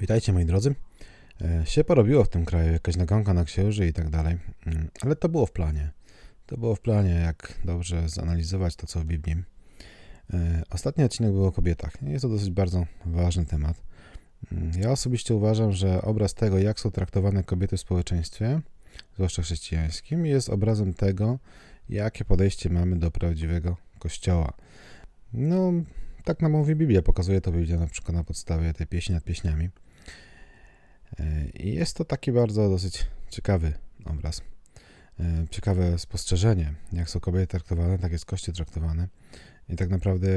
Witajcie moi drodzy. E, się porobiło w tym kraju, jakaś nagonka na księży i tak dalej, Mm, ale to było w planie. To było w planie, jak dobrze zanalizować to, co w Biblii. E, Ostatni odcinek był o kobietach. Jest to dosyć bardzo ważny temat. Mm, Ja osobiście uważam, że obraz tego, jak są traktowane kobiety w społeczeństwie, zwłaszcza chrześcijańskim, jest obrazem tego, jakie podejście mamy do prawdziwego Kościoła. No, tak nam mówi Biblia, pokazuje to Biblia na przykład na podstawie tej pieśni nad pieśniami. E, I jest to taki bardzo dosyć ciekawy obraz. E, Ciekawe spostrzeżenie, jak są kobiety traktowane, tak jest Kościół traktowany. I tak naprawdę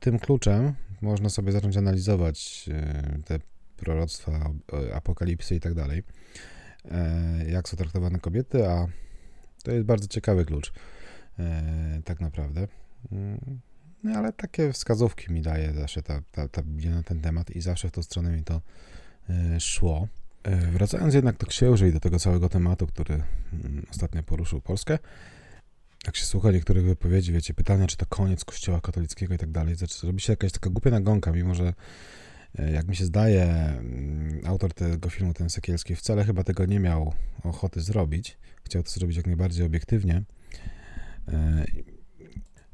tym kluczem można sobie zacząć analizować e, te proroctwa, apokalipsy i tak dalej. Jak są traktowane kobiety, a to jest bardzo ciekawy klucz, tak naprawdę. No ale takie wskazówki mi daje zawsze ta, ta, ta na ten temat i zawsze w tą stronę mi to szło. E, Wracając jednak do księży i do tego całego tematu, który mm, ostatnio poruszył Polskę, jak się słucha niektórych wypowiedzi, wiecie, pytania, czy to koniec kościoła katolickiego i tak dalej, zaczyna robi się jakaś taka głupia nagonka, mimo że e, jak mi się zdaje, mm, autor tego filmu, ten Sekielski, wcale chyba tego nie miał ochoty zrobić. Chciał to zrobić jak najbardziej obiektywnie. E,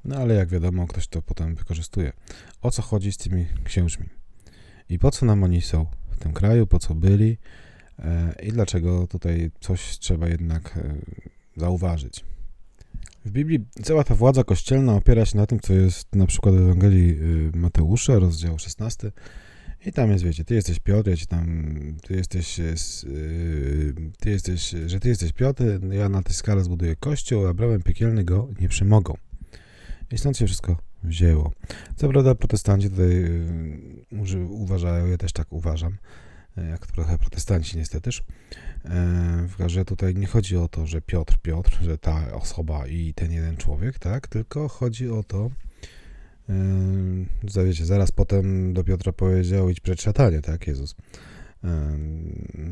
No ale jak wiadomo, ktoś to potem wykorzystuje. O co chodzi z tymi księżmi? I po co nam oni są w tym kraju, po co byli e, i dlaczego tutaj coś trzeba jednak e, zauważyć. W Biblii cała ta władza kościelna opiera się na tym, co jest na przykład w Ewangelii y, Mateusza, rozdział 16. I tam jest, wiecie, ty jesteś Piotr, ja ci tam, ty jesteś, e, y, ty jesteś, że ty jesteś Piotr, ja na tej skale zbuduję kościół, a bramy piekielne go nie przemogą. I stąd się wszystko wzięło. Co prawda protestanci tutaj y, uważają, ja też tak uważam, y, jak trochę protestanci niestetyż, e, że tutaj nie chodzi o to, że Piotr, Piotr, że ta osoba i ten jeden człowiek, tak, tylko chodzi o to, yy, wiecie, zaraz potem do Piotra powiedział idź przed szatanie, tak, Jezus.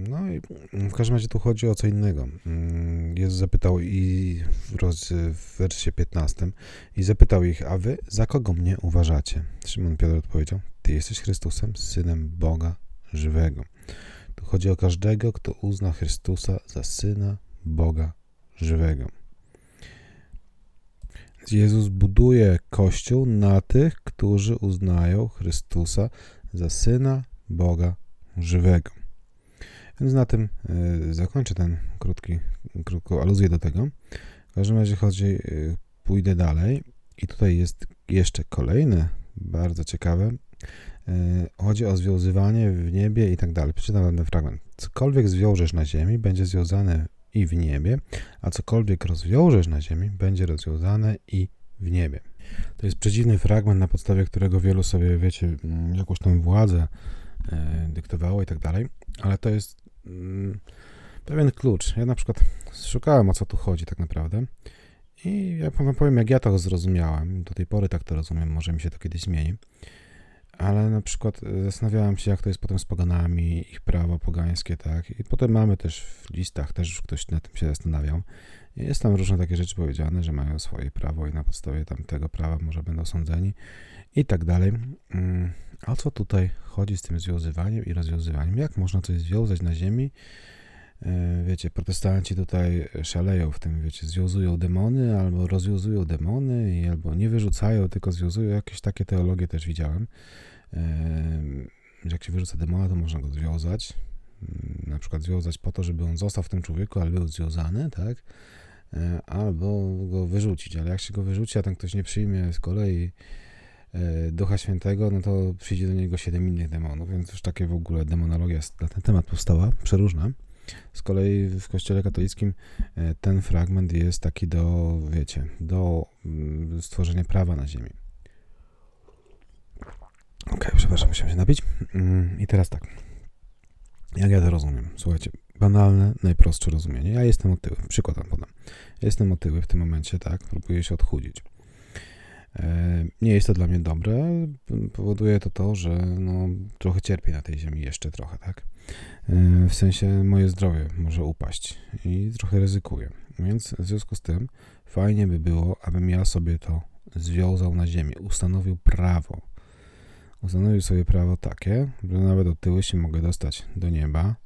No i w każdym razie tu chodzi o co innego. Ym, Jezus zapytał i w wersie 15 i zapytał ich, a wy za kogo mnie uważacie? Szymon Piotr odpowiedział, ty jesteś Chrystusem, Synem Boga żywego. Tu chodzi o każdego, kto uzna Chrystusa za Syna Boga żywego. Jezus buduje Kościół na tych, którzy uznają Chrystusa za Syna Boga żywego. Więc na tym y, zakończę ten krótki, krótką aluzję do tego. W każdym razie chodzi, y, pójdę dalej i tutaj jest jeszcze kolejne, bardzo ciekawe. Chodzi o związywanie w niebie i tak dalej. Przeczytam ten fragment. Cokolwiek zwiążesz na ziemi, będzie związane i w niebie, a cokolwiek rozwiążesz na ziemi, będzie rozwiązane i w niebie. To jest przeciwny fragment, na podstawie którego wielu sobie, wiecie, mm, jakąś tą władzę e, dyktowało i tak dalej, ale to jest mm, pewien klucz. Ja na przykład szukałem, o co tu chodzi tak naprawdę i ja wam powiem, jak ja to zrozumiałem. Do tej pory tak to rozumiem, może mi się to kiedyś zmieni. Ale na przykład e, zastanawiałem się, jak to jest potem z poganami, ich prawo pogańskie, tak. I potem mamy też w listach, też już ktoś nad tym się zastanawiał. Jest tam różne takie rzeczy powiedziane, że mają swoje prawo i na podstawie tamtego prawa może będą sądzeni i tak dalej. O co tutaj chodzi z tym związywaniem i rozwiązywaniem? Jak można coś związać na ziemi? E, Wiecie, protestanci tutaj szaleją w tym, wiecie, związują demony albo rozwiązują demony albo nie wyrzucają, tylko związują. Jakieś takie teologie też widziałem. E, Jak się wyrzuca demona, to można go związać. Mm, Na przykład związać po to, żeby on został w tym człowieku, ale był związany, tak? E, Albo go wyrzucić, ale jak się go wyrzuci, a ten ktoś nie przyjmie z kolei Ducha Świętego, no to przyjdzie do niego siedem innych demonów, więc już takie w ogóle demonologia na ten temat powstała, przeróżna. Z kolei w Kościele katolickim e, ten fragment jest taki do, wiecie, do mm, stworzenia prawa na ziemi. Okej, przepraszam, musiałem się napić. Mm, I teraz tak. Jak ja to rozumiem? Słuchajcie, banalne, najprostsze rozumienie. Ja jestem otyły. Przykład wam podam. Jestem otyły w tym momencie, tak? Próbuję się odchudzić. E, Nie jest to dla mnie dobre. Powoduje to to, że no, trochę cierpię na tej ziemi jeszcze trochę, tak? E, W sensie moje zdrowie może upaść i trochę ryzykuję. Więc w związku z tym fajnie by było, abym ja sobie to związał na ziemi, ustanowił prawo. ustanowił sobie prawo takie, że nawet od tyłu się mogę dostać do nieba,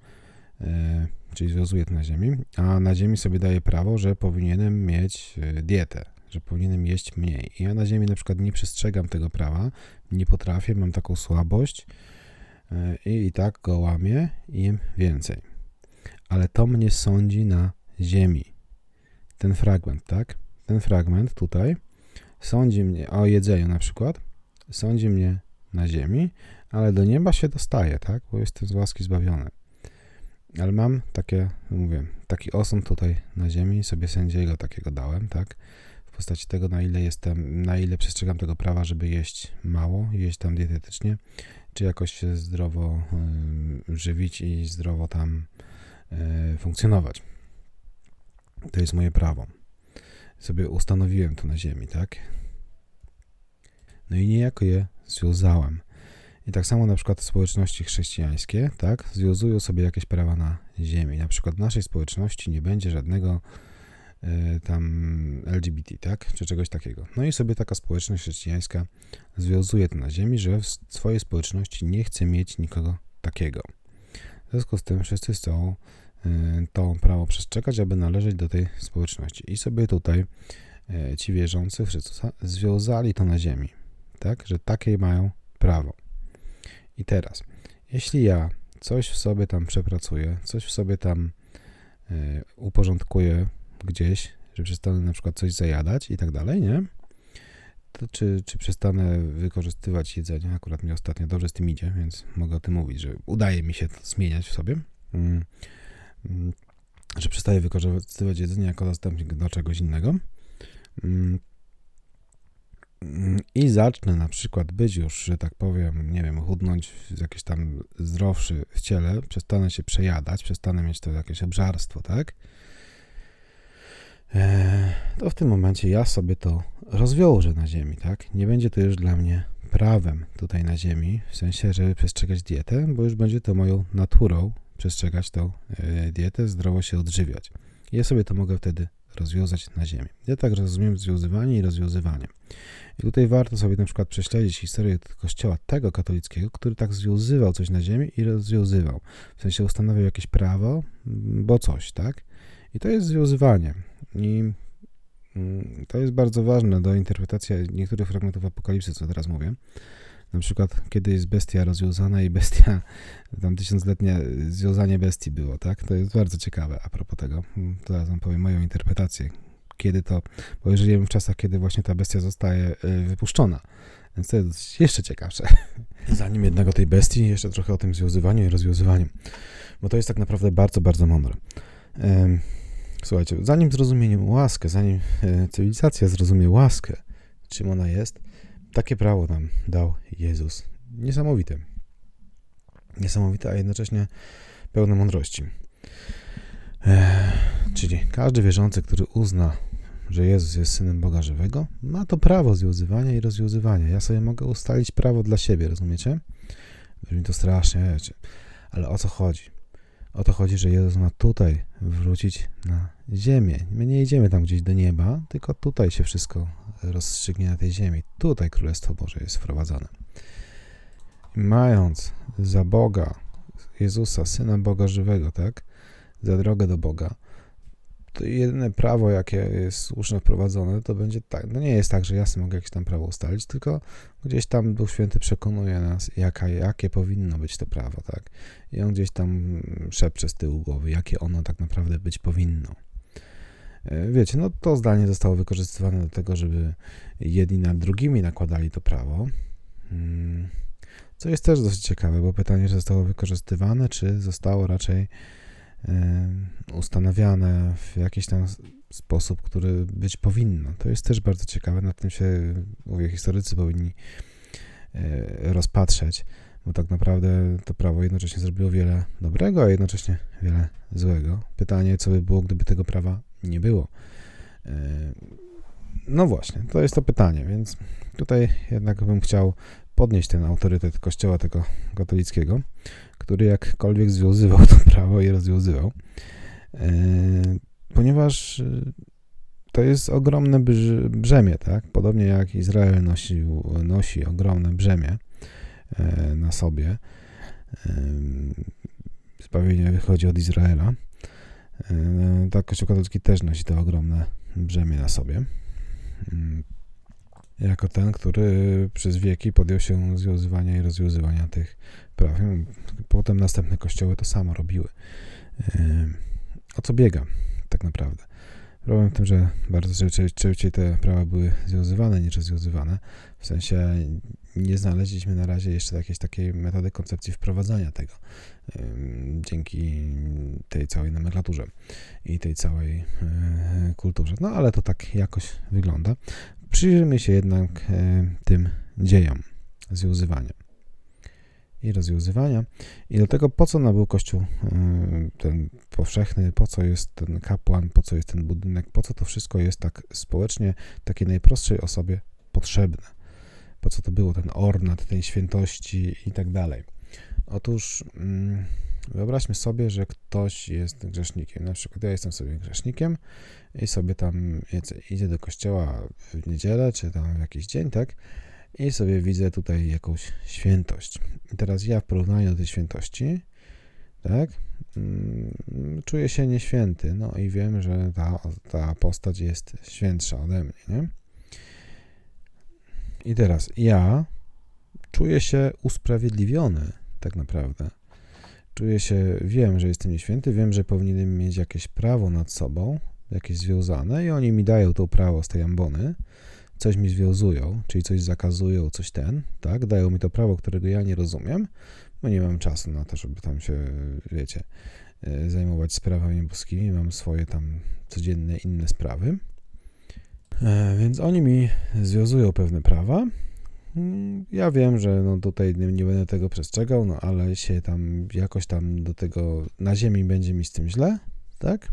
e, czyli związuje to na ziemi, a na ziemi sobie daje prawo, że powinienem mieć dietę, że powinienem jeść mniej. I ja na ziemi na przykład nie przestrzegam tego prawa, nie potrafię, mam taką słabość e, i, i tak go łamię i jem więcej. Ale to mnie sądzi na ziemi. Ten fragment, tak? Ten fragment tutaj sądzi mnie o jedzeniu na przykład, sądzi mnie na ziemi, ale do nieba się dostaje, tak? Bo jestem z łaski zbawiony. Ale mam takie, mówię, taki osąd tutaj na ziemi, sobie sędziego takiego dałem, tak? Postaci tego, na ile jestem, na ile przestrzegam tego prawa, żeby jeść mało, jeść tam dietetycznie, czy jakoś się zdrowo żywić i zdrowo tam y, funkcjonować. To jest moje prawo. Sobie ustanowiłem to na ziemi, tak? No i niejako je związałem. I tak samo na przykład społeczności chrześcijańskie, tak, związują sobie jakieś prawa na ziemi. Na przykład w naszej społeczności nie będzie żadnego tam LGBT, tak, czy czegoś takiego. No i sobie taka społeczność chrześcijańska związuje to na ziemi, że w swojej społeczności nie chce mieć nikogo takiego. W związku z tym wszyscy chcą y, to prawo przestrzegać, aby należeć do tej społeczności. I sobie tutaj y, ci wierzący w Chrystusa związali to na ziemi, tak, że takie mają prawo. I teraz, jeśli ja coś w sobie tam przepracuję, coś w sobie tam y, uporządkuję gdzieś, że przestanę na przykład coś zajadać i tak dalej, nie? To czy, czy przestanę wykorzystywać jedzenie? Akurat mi ostatnio dobrze z tym idzie, więc mogę o tym mówić, że udaje mi się to zmieniać w sobie. Mm, mm, że przestaję wykorzystywać jedzenie jako zastępnik do czegoś innego. Mm, i zacznę na przykład być już, że tak powiem, nie wiem, chudnąć, jakiś tam zdrowszy w ciele, przestanę się przejadać, przestanę mieć to jakieś obżarstwo, tak? Eee, to w tym momencie ja sobie to rozwiążę na ziemi, tak? Nie będzie to już dla mnie prawem tutaj na ziemi, w sensie, żeby przestrzegać dietę, bo już będzie to moją naturą przestrzegać tą e, dietę, zdrowo się odżywiać. Ja sobie to mogę wtedy rozwiązać na ziemi. Ja tak rozumiem związywanie i rozwiązywanie. I tutaj warto sobie na przykład prześledzić historię kościoła tego katolickiego, który tak związywał coś na ziemi i rozwiązywał. W sensie ustanawiał jakieś prawo, bo coś, tak? I to jest związywanie. I mm, to jest bardzo ważne do interpretacji niektórych fragmentów Apokalipsy, co teraz mówię. Na przykład, kiedy jest bestia rozwiązana i bestia, tam tysiącletnie związanie bestii było, tak? To jest bardzo ciekawe a propos tego. Teraz wam powiem moją interpretację. Kiedy to, bo żyjemy w czasach, kiedy właśnie ta bestia zostaje y, wypuszczona. Więc to jest jeszcze ciekawsze. Zanim jednego tej bestii, jeszcze trochę o tym związywaniu i rozwiązywaniu. Bo to jest tak naprawdę bardzo, bardzo mądre. Słuchajcie, zanim zrozumiemy łaskę, zanim e, cywilizacja zrozumie łaskę, czym ona jest, takie prawo nam dał Jezus. Niesamowite. Niesamowite, a jednocześnie pełne mądrości. Eee, czyli każdy wierzący, który uzna, że Jezus jest synem Boga żywego, ma to prawo związywania i rozwiązywania. Ja sobie mogę ustalić prawo dla siebie, rozumiecie? Brzmi to strasznie, wiecie. Ale o co chodzi? O to chodzi, że Jezus ma tutaj wrócić na ziemię. My nie idziemy tam gdzieś do nieba, tylko tutaj się wszystko rozstrzygnie na tej ziemi. Tutaj Królestwo Boże jest wprowadzone. mając za Boga, Jezusa, Syna Boga żywego, tak, za drogę do Boga, jedyne prawo, jakie jest słusznie wprowadzone, to będzie tak, no nie jest tak, że ja sobie mogę jakieś tam prawo ustalić, tylko gdzieś tam Duch Święty przekonuje nas, jaka, jakie powinno być to prawo, tak? I on gdzieś tam szepcze z tyłu głowy, jakie ono tak naprawdę być powinno. E, wiecie, no to zdanie zostało wykorzystywane do tego, żeby jedni nad drugimi nakładali to prawo. Hmm. Co jest też dosyć ciekawe, bo pytanie, czy zostało wykorzystywane, czy zostało raczej ustanawiane w jakiś tam sposób, który być powinno. To jest też bardzo ciekawe, nad tym się, mówię, historycy powinni e, rozpatrzeć, bo tak naprawdę to prawo jednocześnie zrobiło wiele dobrego, a jednocześnie wiele złego. Pytanie, co by było, gdyby tego prawa nie było. E, no właśnie, to jest to pytanie, więc tutaj jednak bym chciał podnieść ten autorytet kościoła tego katolickiego, który jakkolwiek związywał to prawo i rozwiązywał, e, ponieważ e, to jest ogromne brzemię, tak? Podobnie jak Izrael nosi, nosi ogromne brzemię na sobie. Zbawienie wychodzi od Izraela. Tak, Kościół katolicki też nosi to ogromne brzemię na sobie. Jako ten, który przez wieki podjął się związywania i rozwiązywania tych praw. Potem następne kościoły to samo robiły. O co biega tak naprawdę? Problem w tym, że bardzo częściej te prawa były związywane niż rozwiązywane. W sensie nie znaleźliśmy na razie jeszcze jakiejś takiej metody koncepcji wprowadzania tego dzięki tej całej nomenklaturze i tej całej e, kulturze. No ale to tak jakoś wygląda. Przyjrzyjmy się jednak e, tym dziejom związywania i rozwiązywania. I do tego, po co nabył Kościół y, ten powszechny, po co jest ten kapłan, po co jest ten budynek, po co to wszystko jest tak społecznie, takiej najprostszej osobie potrzebne. Po co to było, ten ornat, tej świętości i tak dalej. Otóż mm, wyobraźmy sobie, że ktoś jest grzesznikiem. Na przykład ja jestem sobie grzesznikiem i sobie tam idzie do kościoła w niedzielę, czy tam w jakiś dzień, tak? i sobie widzę tutaj jakąś świętość. I teraz ja w porównaniu do tej świętości, tak, mm, czuję się nieświęty, no i wiem, że ta, ta postać jest świętsza ode mnie, nie? I teraz ja czuję się usprawiedliwiony, tak naprawdę. Czuję się, wiem, że jestem nieświęty, wiem, że powinienem mieć jakieś prawo nad sobą, jakieś związane i oni mi dają to prawo z tej ambony, coś mi związują, czyli coś zakazują, coś ten, tak, dają mi to prawo, którego ja nie rozumiem, bo nie mam czasu na to, żeby tam się, wiecie, e, zajmować sprawami boskimi, mam swoje tam codzienne inne sprawy. E, więc oni mi związują pewne prawa. Mm, ja wiem, że no tutaj nie, będę tego przestrzegał, no ale się tam jakoś tam do tego na ziemi będzie mi z tym źle, tak?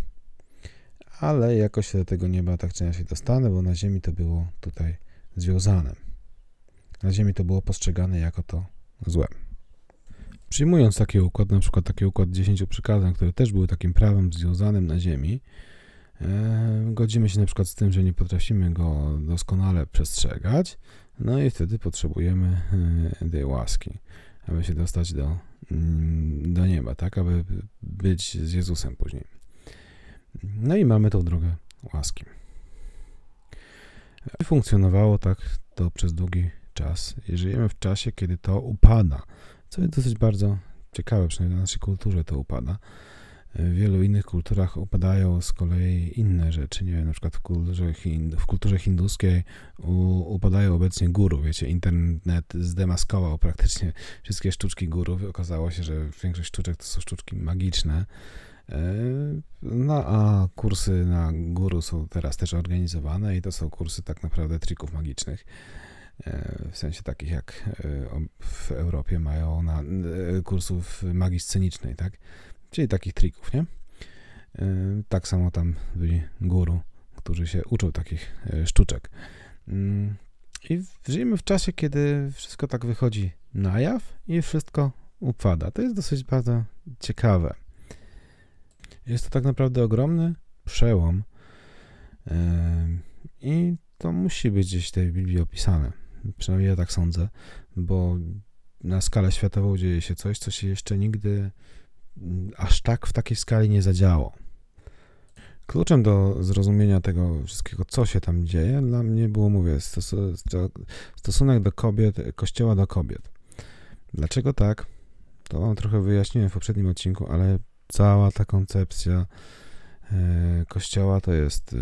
ale jakoś do tego nieba tak czy inaczej dostanę, bo na Ziemi to było tutaj związane. Na Ziemi to było postrzegane jako to złe. Przyjmując taki układ, na przykład taki układ 10 przykazań, które też były takim prawem związanym na Ziemi, godzimy się na przykład z tym, że nie potrafimy go doskonale przestrzegać, no i wtedy potrzebujemy e, tej łaski, aby się dostać do, mm, do nieba, tak, aby być z Jezusem później. No i mamy tą drogę łaski. Funkcjonowało tak to przez długi czas. I żyjemy w czasie, kiedy to upada, co jest dosyć bardzo ciekawe, przynajmniej w naszej kulturze to upada. W wielu innych kulturach upadają z kolei inne rzeczy. Nie wiem, na przykład w kulturze, w kulturze hinduskiej upadają obecnie guru. Wiecie, internet zdemaskował praktycznie wszystkie sztuczki guru. Okazało się, że większość sztuczek to są sztuczki magiczne E, no a kursy na guru są teraz też organizowane i to są kursy tak naprawdę trików magicznych. E, w sensie takich jak e, w Europie mają na kursów magii scenicznej, tak? Czyli takich trików, nie? Tak samo tam byli guru, którzy się uczą takich sztuczek. Mm, I żyjemy w czasie, kiedy wszystko tak wychodzi na jaw i wszystko upada. To jest dosyć bardzo ciekawe. Jest to tak naprawdę ogromny przełom i to musi być gdzieś w tej Biblii opisane. Przynajmniej ja tak sądzę, bo na skalę światową dzieje się coś, co się jeszcze nigdy aż tak w takiej skali nie zadziało. Kluczem do zrozumienia tego wszystkiego, co się tam dzieje, dla mnie było, mówię, stosunek do kobiet, kościoła do kobiet. Dlaczego tak? To wam trochę wyjaśniłem w poprzednim odcinku, ale cała ta koncepcja e, kościoła to jest,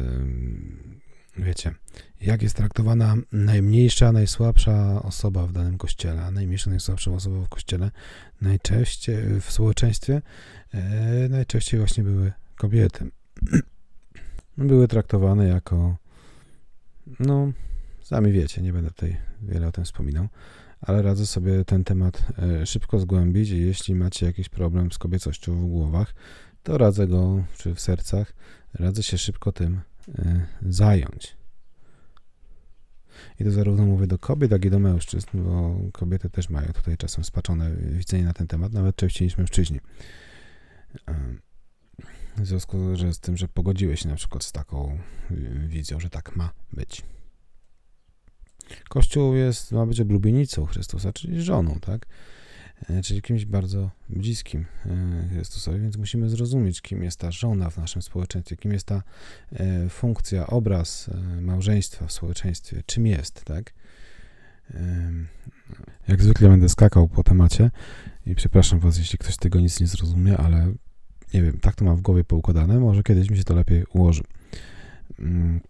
wiecie, jak jest traktowana najmniejsza, najsłabsza osoba w danym kościele, a najmniejsza, najsłabsza osoba w kościele najczęściej w społeczeństwie e, najczęściej właśnie były kobiety. Były traktowane jako, no, sami wiecie, nie będę tutaj wiele o tym wspominał, ale radzę sobie ten temat e, szybko zgłębić i jeśli macie jakiś problem z kobiecością w głowach, to radzę go, czy w sercach, radzę się szybko tym zająć. I to zarówno mówię do kobiet, jak i do mężczyzn, bo kobiety też mają tutaj czasem spaczone widzenie na ten temat, nawet częściej niż mężczyźni. E, w związku z tym, że pogodziły się na przykład z taką wizją, że tak ma być. Kościół jest, ma być oblubienicą Chrystusa, czyli żoną, tak? E, czyli kimś bardzo bliskim e, Chrystusowi, więc musimy zrozumieć, kim jest ta żona w naszym społeczeństwie, kim jest ta e, funkcja, obraz małżeństwa w społeczeństwie, czym jest, tak? Jak zwykle będę skakał po temacie i przepraszam Was, jeśli ktoś tego nic nie zrozumie, ale nie wiem, tak to mam w głowie poukładane, może kiedyś mi się to lepiej ułoży. Mm,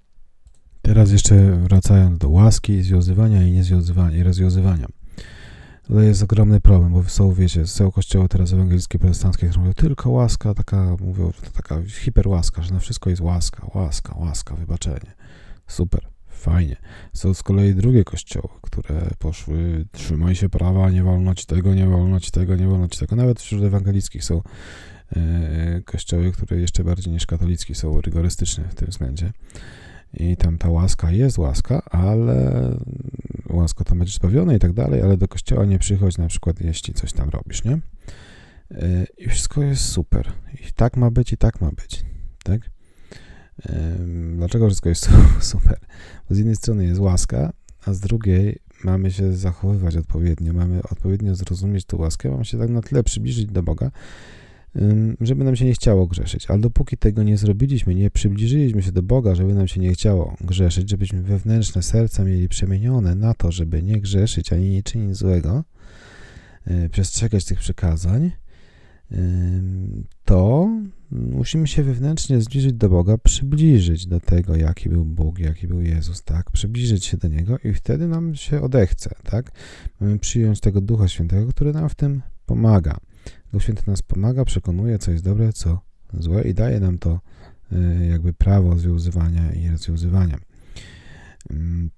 teraz jeszcze wracając do łaski, związywania i niezwiązywania i rozwiązywania. To jest ogromny problem, bo są, wiecie, są kościoły teraz ewangelickie, protestanckie, które mówią tylko łaska, taka, mówią, taka hiperłaska, że na wszystko jest łaska, łaska, łaska, wybaczenie. Super, fajnie. Są z kolei drugie kościoły, które poszły, trzymaj się prawa, nie wolno ci tego, nie wolno ci tego, nie wolno ci tego. Nawet wśród ewangelickich są e, kościoły, które jeszcze bardziej niż katolicki są rygorystyczne w tym względzie. I tam ta łaska jest łaska, ale łasko tam będziesz zbawiony i tak dalej, ale do kościoła nie przychodź na przykład, jeśli coś tam robisz, nie? E, I wszystko jest super. I tak ma być, i tak ma być, tak? Dlaczego wszystko jest super? Bo z jednej strony jest łaska, a z drugiej mamy się zachowywać odpowiednio, mamy odpowiednio zrozumieć tę łaskę, mamy się tak na tyle przybliżyć do Boga, żeby nam się nie chciało grzeszyć. Ale dopóki tego nie zrobiliśmy, nie przybliżyliśmy się do Boga, żeby nam się nie chciało grzeszyć, żebyśmy wewnętrzne serca mieli przemienione na to, żeby nie grzeszyć ani nie czynić złego, e, przestrzegać tych przykazań, to musimy się wewnętrznie zbliżyć do Boga, przybliżyć do tego, jaki był Bóg, jaki był Jezus, tak? Przybliżyć się do Niego i wtedy nam się odechce, tak? Mamy przyjąć tego Ducha Świętego, który nam w tym pomaga. Duch Święty nas pomaga, przekonuje, co jest dobre, co złe i daje nam to y, jakby prawo związywania i rozwiązywania. Mm.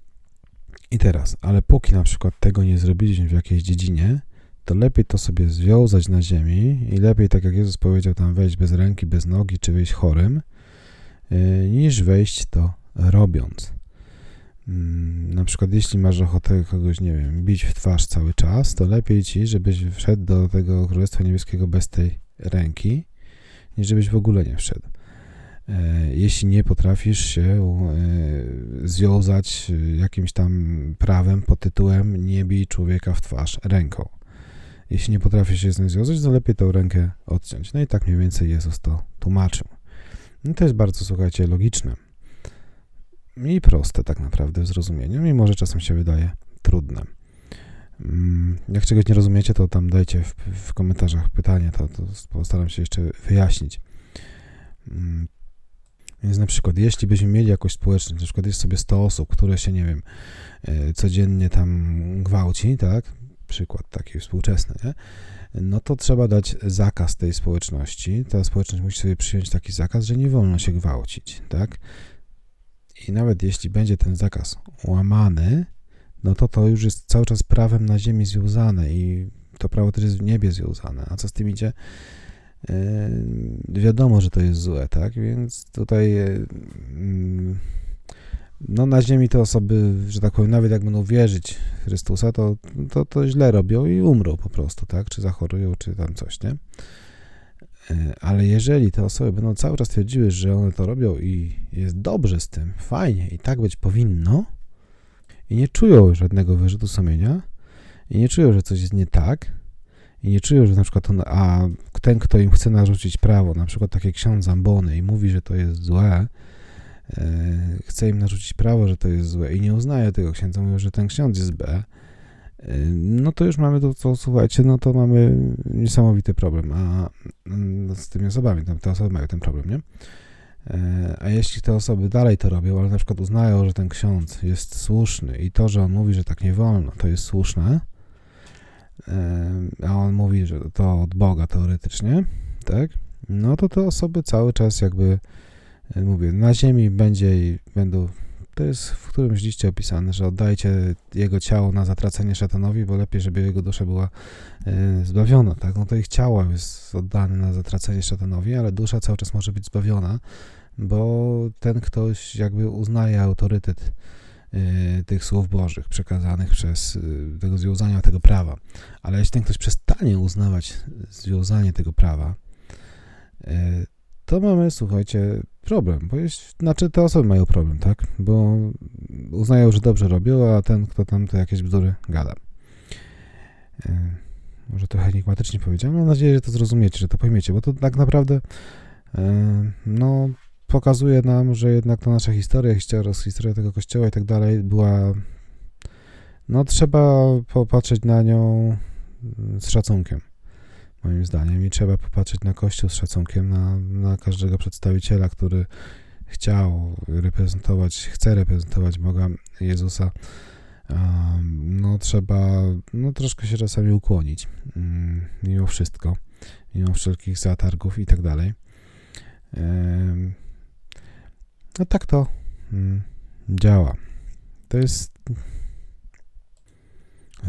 I teraz, ale póki na przykład tego nie zrobiliśmy w jakiejś dziedzinie, to lepiej to sobie związać na ziemi i lepiej, tak jak Jezus powiedział, tam wejść bez ręki, bez nogi, czy wejść chorym, y, niż wejść to robiąc. Mm, na przykład, jeśli masz ochotę kogoś, nie wiem, bić w twarz cały czas, to lepiej ci, żebyś wszedł do tego Królestwa Niebieskiego bez tej ręki, niż żebyś w ogóle nie wszedł. E, jeśli nie potrafisz się e, związać jakimś tam prawem pod tytułem nie bij człowieka w twarz ręką. Jeśli nie potrafisz się z nim związać, to lepiej tą rękę odciąć. No i tak mniej więcej Jezus to tłumaczył. No to jest bardzo, słuchajcie, logiczne i proste tak naprawdę w zrozumieniu, mimo że czasem się wydaje trudne. Mm, jak czegoś nie rozumiecie, to tam dajcie w, w komentarzach pytanie, to, to postaram się jeszcze wyjaśnić. Mm, więc na przykład, jeśli byśmy mieli jakąś społeczność, na przykład jest sobie 100 osób, które się, nie wiem, e, codziennie tam gwałci, tak? Przykład taki współczesny, nie? No to trzeba dać zakaz tej społeczności. Ta społeczność musi sobie przyjąć taki zakaz, że nie wolno się gwałcić, tak? I nawet jeśli będzie ten zakaz łamany, no to to już jest cały czas prawem na ziemi związane i to prawo też jest w niebie związane. A co z tym idzie? Yy, wiadomo, że to jest złe, tak? Więc tutaj yy, no na ziemi te osoby, że tak powiem, nawet jak będą wierzyć w Chrystusa, to, to, to źle robią i umrą po prostu, tak? Czy zachorują, czy tam coś, nie? E, ale jeżeli te osoby będą cały czas twierdziły, że one to robią i jest dobrze z tym, fajnie i tak być powinno, i nie czują żadnego wyrzutu sumienia, i nie czują, że coś jest nie tak, i nie czują, że na przykład on, a ten, kto im chce narzucić prawo, na przykład taki ksiądz Zambony i mówi, że to jest złe, e, chce im narzucić prawo, że to jest złe i nie uznaje tego księdza, mówią, że ten ksiądz jest B, no to już mamy to, co słuchajcie, no to mamy niesamowity problem a, no, z tymi osobami, te osoby mają ten problem, nie? E, a jeśli te osoby dalej to robią, ale na przykład uznają, że ten ksiądz jest słuszny i to, że on mówi, że tak nie wolno, to jest słuszne, e, a on mówi, że to od Boga teoretycznie, tak? No to te osoby cały czas jakby, e, mówię, na ziemi będzie i będą to jest w którymś liście opisane, że oddajcie jego ciało na zatracenie szatanowi, bo lepiej, żeby jego dusza była e, zbawiona, tak? No to ich ciało jest oddane na zatracenie szatanowi, ale dusza cały czas może być zbawiona, bo ten ktoś jakby uznaje autorytet e, tych słów Bożych przekazanych przez e, tego związania tego prawa. Ale jeśli ten ktoś przestanie uznawać związanie tego prawa, to mamy, słuchajcie, problem, bo jest, znaczy te osoby mają problem, tak? Bo uznają, że dobrze robią, a ten, kto tam to jakieś bzdury gada. E, może trochę enigmatycznie powiedziałem, mam nadzieję, że to zrozumiecie, że to pojmiecie, bo to tak naprawdę e, no, pokazuje nam, że jednak ta nasza historia, historia, historia tego kościoła i tak dalej była no trzeba popatrzeć na nią z szacunkiem moim zdaniem. I trzeba popatrzeć na Kościół z szacunkiem, na, na każdego przedstawiciela, który chciał reprezentować, chce reprezentować Boga Jezusa. No, trzeba no, troszkę się czasami ukłonić, mm, mimo wszystko, mimo wszelkich zatargów i tak dalej. No, tak to mm, działa. To jest.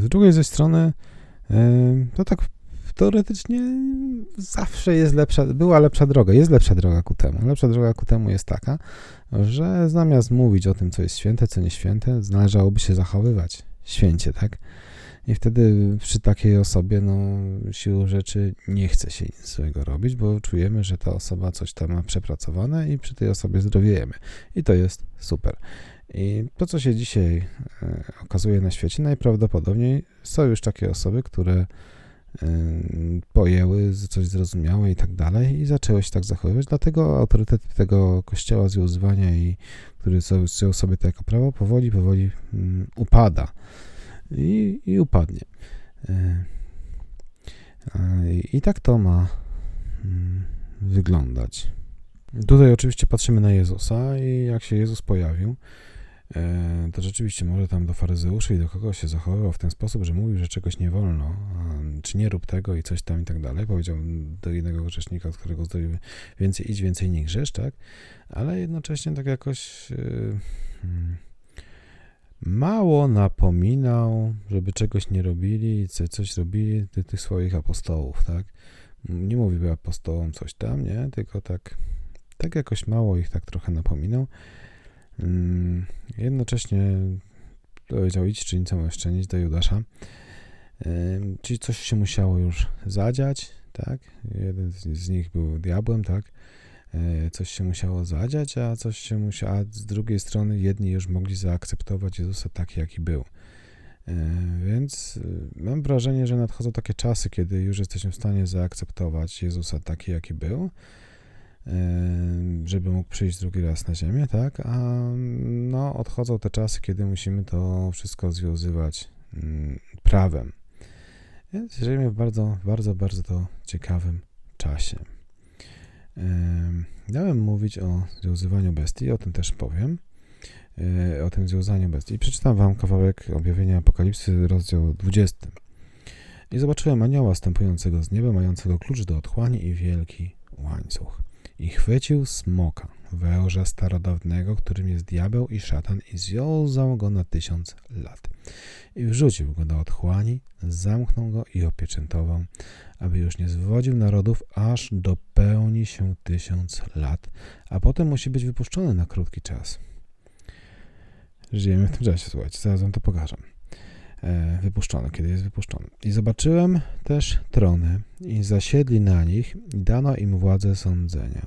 Z drugiej ze strony, to tak teoretycznie zawsze jest lepsza, była lepsza droga, jest lepsza droga ku temu. Lepsza droga ku temu jest taka, że zamiast mówić o tym, co jest święte, co nie święte, należałoby się zachowywać święcie, tak? I wtedy przy takiej osobie, no, siłą rzeczy nie chce się nic złego robić, bo czujemy, że ta osoba coś tam ma przepracowane i przy tej osobie zdrowiejemy. I to jest super. I to, co się dzisiaj e, okazuje na świecie, najprawdopodobniej są już takie osoby, które pojęły, coś zrozumiałe i tak dalej i zaczęły się tak zachowywać. Dlatego autorytet tego kościoła związywania i który wziął sobie to jako prawo, powoli, powoli mm, upada i, i upadnie. I tak to ma mm, wyglądać. Tutaj oczywiście patrzymy na Jezusa i jak się Jezus pojawił, to rzeczywiście może tam do faryzeuszy i do kogoś się zachowywał w ten sposób, że mówił, że czegoś nie wolno, czy nie rób tego i coś tam i tak dalej. Powiedział do jednego grzesznika, od którego zdrowie więcej idź, więcej nie grzesz, tak? Ale jednocześnie tak jakoś yy, mało napominał, żeby czegoś nie robili coś robili tych swoich apostołów, tak? Nie mówił apostołom coś tam, nie? Tylko tak, tak jakoś mało ich tak trochę napominał. Mm, jednocześnie powiedział idź, czynić do Judasza. Czyli coś się musiało już zadziać, tak? Jeden z nich był diabłem, tak? E, coś się musiało zadziać, a coś się musiało, a z drugiej strony jedni już mogli zaakceptować Jezusa taki, jaki był. E, więc y, mam wrażenie, że nadchodzą takie czasy, kiedy już jesteśmy w stanie zaakceptować Jezusa taki, jaki był, żeby mógł przyjść drugi raz na Ziemię, tak? A no, odchodzą te czasy, kiedy musimy to wszystko związywać mm, prawem. Więc żyjemy w bardzo, bardzo, bardzo to ciekawym czasie. Miałem mówić o związywaniu bestii, o tym też powiem, e, o tym związaniu bestii. Przeczytam wam kawałek objawienia Apokalipsy, rozdział 20. I zobaczyłem anioła stępującego z nieba, mającego klucz do otchłani i wielki łańcuch i chwycił smoka, węża starodawnego, którym jest diabeł i szatan i związał go na tysiąc lat. I wrzucił go do otchłani, zamknął go i opieczętował, aby już nie zwodził narodów, aż dopełni się tysiąc lat, a potem musi być wypuszczony na krótki czas. Żyjemy w tym czasie, słuchajcie, zaraz wam to pokażę. E, wypuszczony, kiedy jest wypuszczony. I zobaczyłem też trony i zasiedli na nich i dano im władzę sądzenia.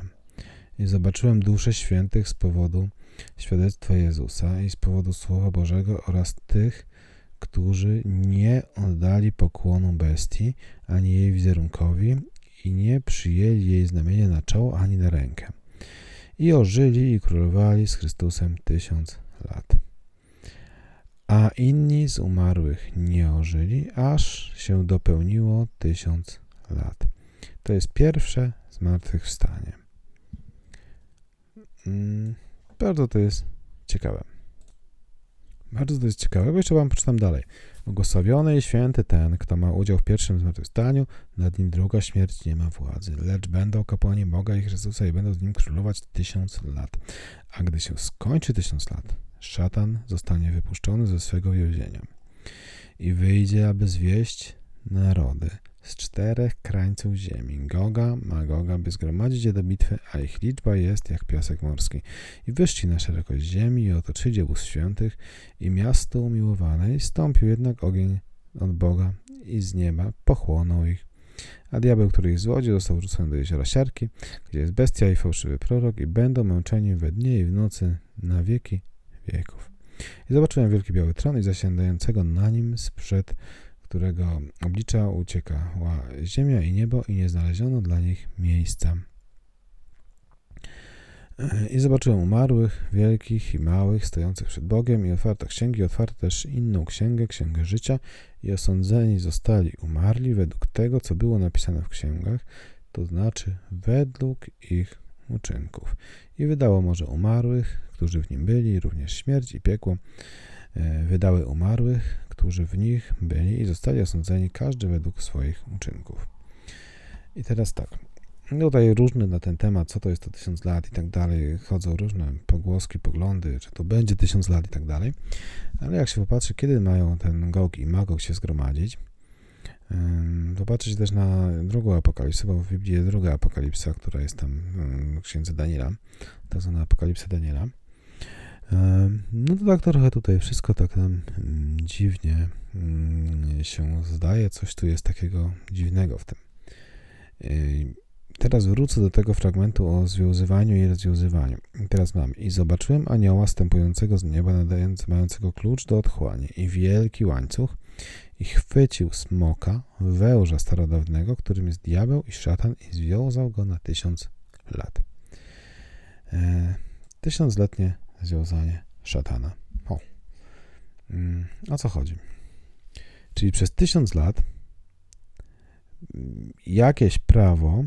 I zobaczyłem dusze świętych z powodu świadectwa Jezusa i z powodu Słowa Bożego oraz tych, którzy nie oddali pokłonu bestii, ani jej wizerunkowi i nie przyjęli jej znamienia na czoło, ani na rękę. I ożyli i królowali z Chrystusem tysiąc lat a inni z umarłych nie ożyli, aż się dopełniło tysiąc lat. To jest pierwsze zmartwychwstanie. Mm, bardzo to jest ciekawe. Bardzo to jest ciekawe, bo jeszcze wam przeczytam dalej. Błogosławiony i święty ten, kto ma udział w pierwszym zmartwychwstaniu, nad nim druga śmierć nie ma władzy, lecz będą kapłani Boga i Chrystusa i będą z nim królować tysiąc lat. A gdy się skończy tysiąc lat, szatan zostanie wypuszczony ze swego więzienia i wyjdzie, aby zwieść narody z czterech krańców ziemi, Goga, Magoga, by zgromadzić je do bitwy, a ich liczba jest jak piasek morski. I wyszli na szerokość ziemi i otoczyli obóz świętych i miasto umiłowane i stąpił jednak ogień od Boga i z nieba pochłonął ich. A diabeł, który ich złodził, został wrzucony do jeziora Siarki, gdzie jest bestia i fałszywy prorok i będą męczeni we dnie i w nocy na wieki wieków. I zobaczyłem wielki biały tron i zasiadającego na nim sprzed którego oblicza uciekała ziemia i niebo i nie znaleziono dla nich miejsca. I zobaczyłem umarłych, wielkich i małych, stojących przed Bogiem i otwarte księgi, otwarte też inną księgę, księgę życia i osądzeni zostali umarli według tego, co było napisane w księgach, to znaczy według ich uczynków. I wydało może umarłych, którzy w nim byli, również śmierć i piekło, e, wydały umarłych, którzy w nich byli i zostali osądzeni każdy według swoich uczynków. I teraz tak, tutaj różne na ten temat, co to jest to tysiąc lat i tak dalej, chodzą różne pogłoski, poglądy, czy to będzie tysiąc lat i tak dalej, ale jak się popatrzy, kiedy mają ten Gog i Magog się zgromadzić, Popatrzeć też na drugą apokalipsę, bo w Biblii jest druga apokalipsa, która jest tam w księdze Daniela, tak zwana apokalipsa Daniela. No to tak trochę tutaj wszystko tak nam mm, dziwnie mm, się zdaje, coś tu jest takiego dziwnego w tym. Teraz wrócę do tego fragmentu o związywaniu i rozwiązywaniu. Teraz mam i zobaczyłem anioła stępującego z nieba, nadający, mającego klucz do otchłani i wielki łańcuch i chwycił smoka, węża starodawnego, którym jest diabeł i szatan i związał go na tysiąc lat. E, tysiącletnie związanie szatana. O. Mm, o co chodzi? Czyli przez tysiąc lat mm, jakieś prawo